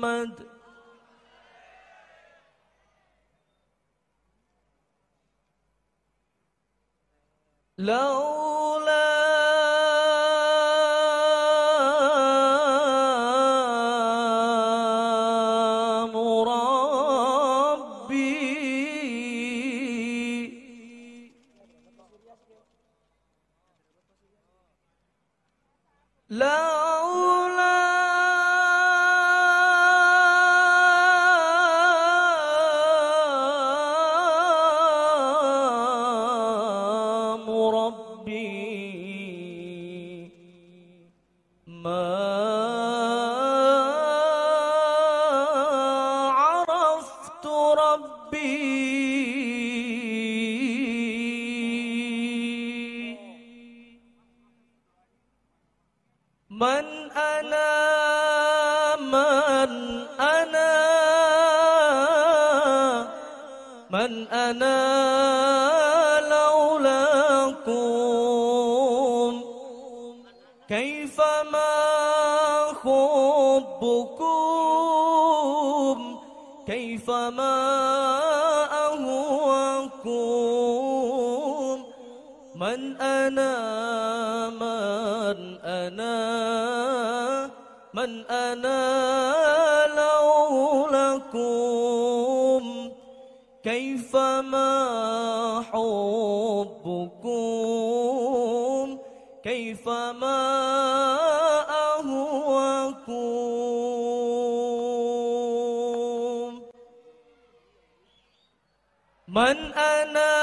محمد لولا من أنا من أنا. من أنا لولاكم. كيفما حبكم؟ كيفما أهواكم؟ من أنا من أنا من أنا لولاكم. كيفما حبكم؟ كيفما أهواكم؟ من أنا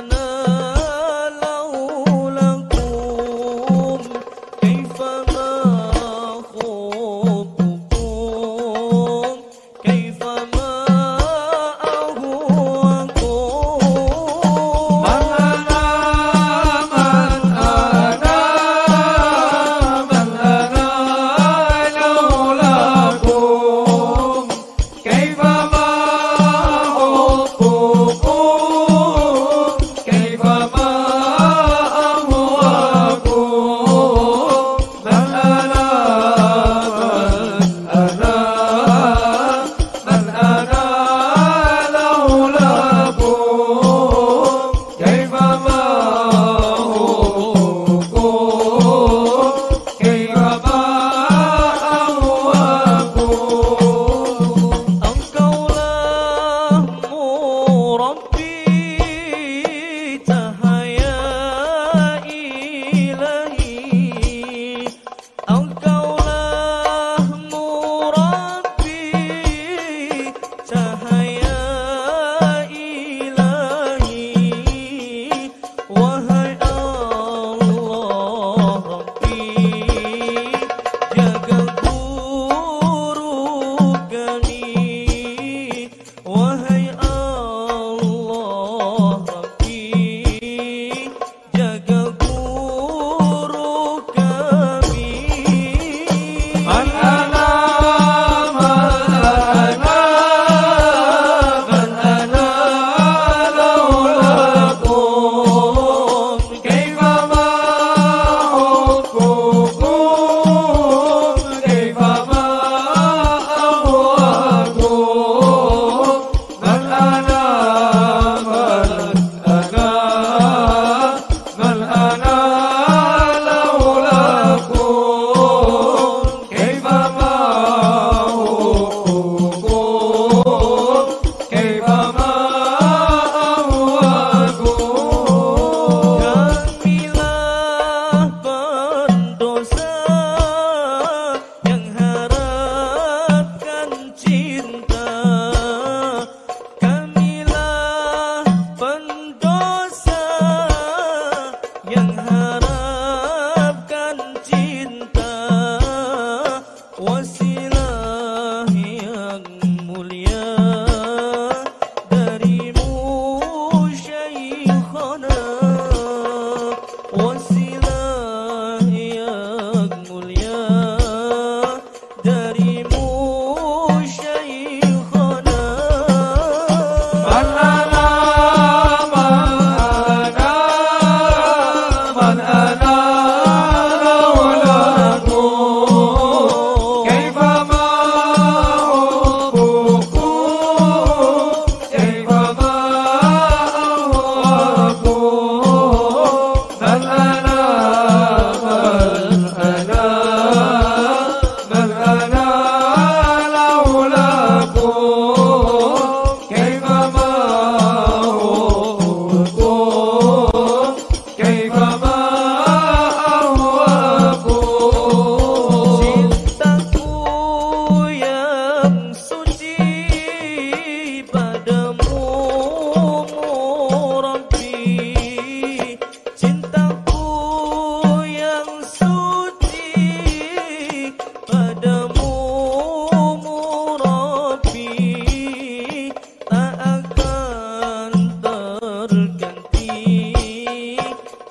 ना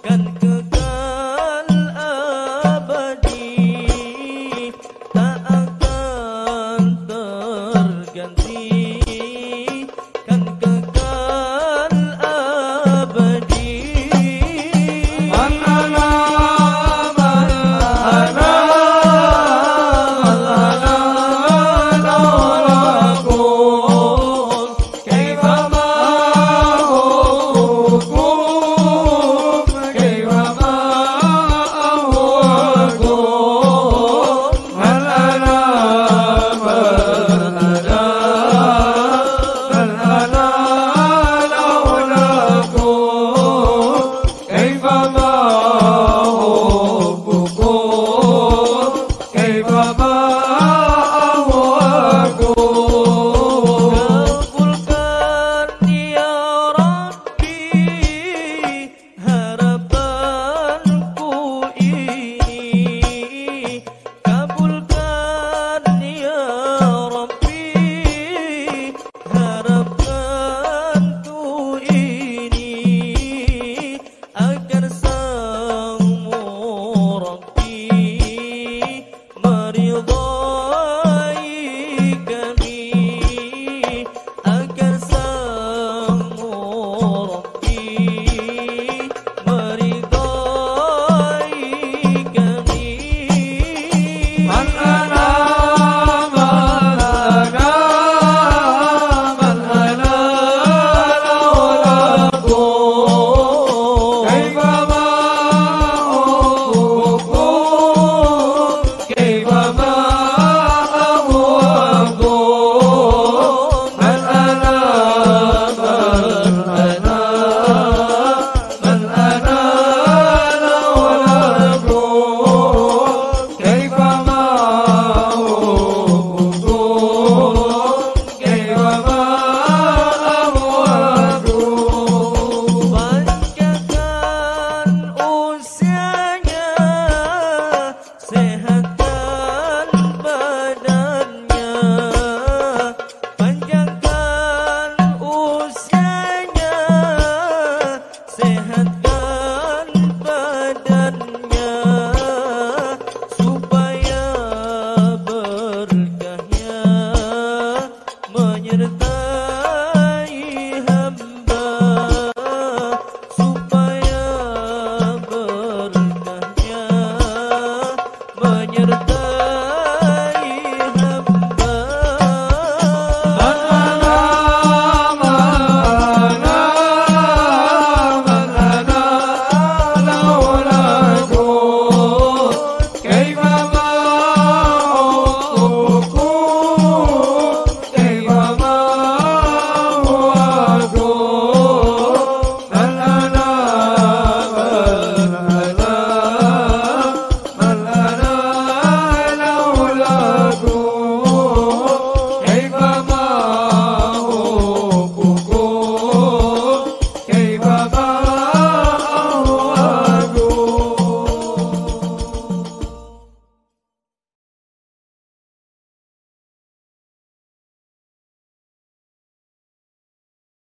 跟 la